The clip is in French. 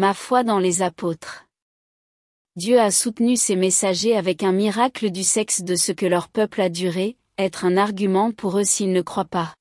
Ma foi dans les apôtres. Dieu a soutenu ses messagers avec un miracle du sexe de ce que leur peuple a duré, être un argument pour eux s'ils ne croient pas.